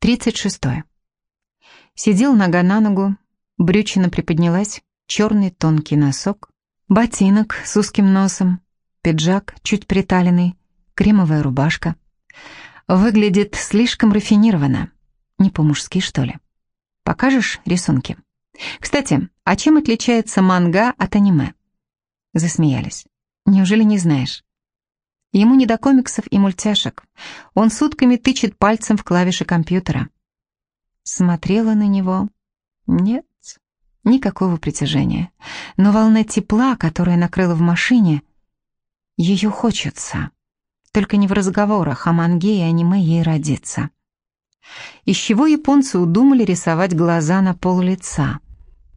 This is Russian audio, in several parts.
36. Сидел нога на ногу, брючина приподнялась, черный тонкий носок, ботинок с узким носом, пиджак чуть приталенный, кремовая рубашка. Выглядит слишком рафинированно. Не по-мужски, что ли? Покажешь рисунки? Кстати, а чем отличается манга от аниме? Засмеялись. Неужели не знаешь? Ему не до комиксов и мультяшек. Он сутками тычет пальцем в клавиши компьютера. Смотрела на него. Нет, никакого притяжения. Но волна тепла, которая накрыла в машине, ее хочется. Только не в разговорах, а манге и аниме ей родится. Из чего японцы удумали рисовать глаза на пол лица?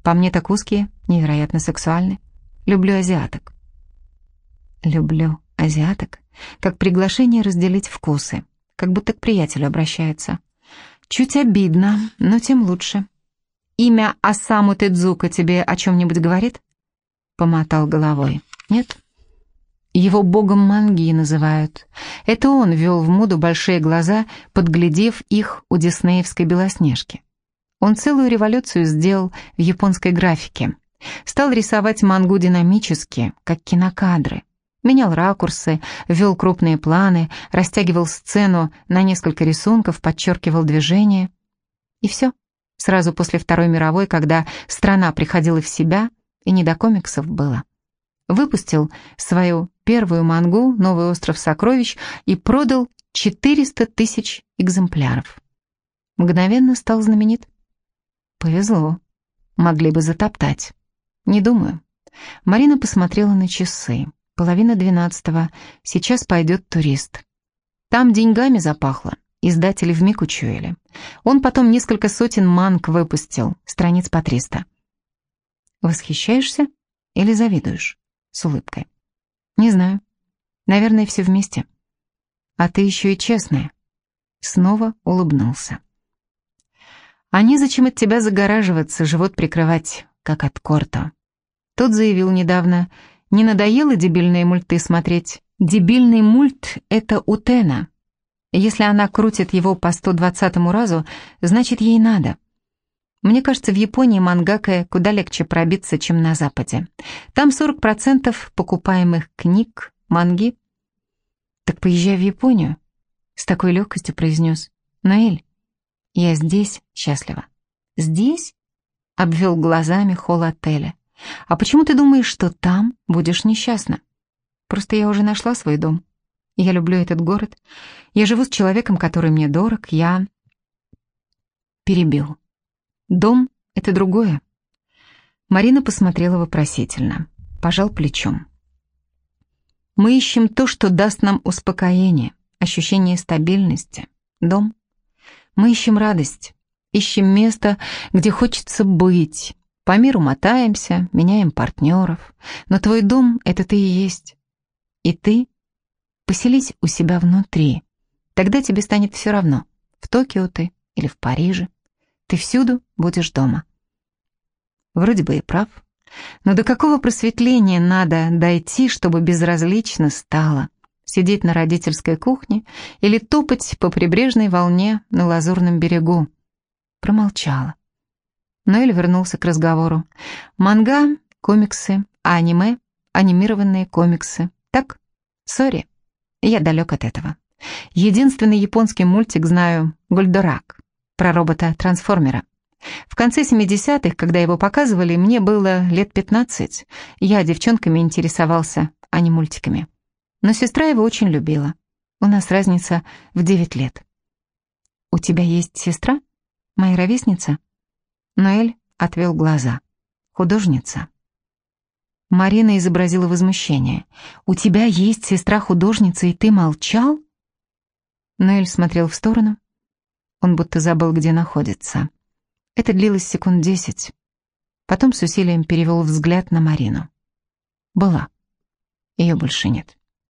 По мне так узкие, невероятно сексуальны. Люблю азиаток. Люблю азиаток как приглашение разделить вкусы, как будто к приятелю обращаются. Чуть обидно, но тем лучше. «Имя Асаму Тедзука тебе о чем-нибудь говорит?» Помотал головой. «Нет?» Его богом манги называют. Это он ввел в моду большие глаза, подглядев их у диснеевской Белоснежки. Он целую революцию сделал в японской графике. Стал рисовать мангу динамически, как кинокадры. Менял ракурсы, ввел крупные планы, растягивал сцену на несколько рисунков, подчеркивал движения. И все. Сразу после Второй мировой, когда страна приходила в себя, и не до комиксов было. Выпустил свою первую мангу «Новый остров сокровищ» и продал 400 тысяч экземпляров. Мгновенно стал знаменит. Повезло. Могли бы затоптать. Не думаю. Марина посмотрела на часы. Половина двенадцатого. Сейчас пойдет турист. Там деньгами запахло. Издатели вмиг учуяли. Он потом несколько сотен манг выпустил, страниц по триста. Восхищаешься или завидуешь? С улыбкой. Не знаю. Наверное, все вместе. А ты еще и честная. Снова улыбнулся. А незачем от тебя загораживаться, живот прикрывать, как от корта. Тот заявил недавно, не надоело дебильные мульты смотреть? Дебильный мульт — это Утена. Если она крутит его по 120-му разу, значит, ей надо. Мне кажется, в Японии мангака куда легче пробиться, чем на Западе. Там 40% покупаемых книг, манги. Так поезжай в Японию, с такой легкостью произнес. Наэль, я здесь счастлива. Здесь? Обвел глазами холл отеля. А почему ты думаешь, что там будешь несчастна? Просто я уже нашла свой дом. Я люблю этот город. Я живу с человеком, который мне дорог. Я... Перебил. Дом — это другое. Марина посмотрела вопросительно. Пожал плечом. Мы ищем то, что даст нам успокоение, ощущение стабильности. Дом. Мы ищем радость. Ищем место, где хочется быть, по миру мотаемся, меняем партнеров, но твой дом — это ты и есть. И ты поселись у себя внутри. Тогда тебе станет все равно, в Токио ты или в Париже. Ты всюду будешь дома. Вроде бы и прав. Но до какого просветления надо дойти, чтобы безразлично стало? Сидеть на родительской кухне или топать по прибрежной волне на лазурном берегу? Промолчала. Ноэль вернулся к разговору. Манга, комиксы, аниме, анимированные комиксы. Так? Сори, я далек от этого. Единственный японский мультик знаю «Гульдорак» про робота-трансформера. В конце 70-х, когда его показывали, мне было лет 15. Я девчонками интересовался, а не мультиками. Но сестра его очень любила. У нас разница в 9 лет. «У тебя есть сестра? Моя ровесница?» Ноэль отвел глаза. «Художница?» Марина изобразила возмущение. «У тебя есть сестра-художница, и ты молчал?» Ноэль смотрел в сторону. Он будто забыл, где находится. Это длилось секунд десять. Потом с усилием перевел взгляд на Марину. «Была. Ее больше нет».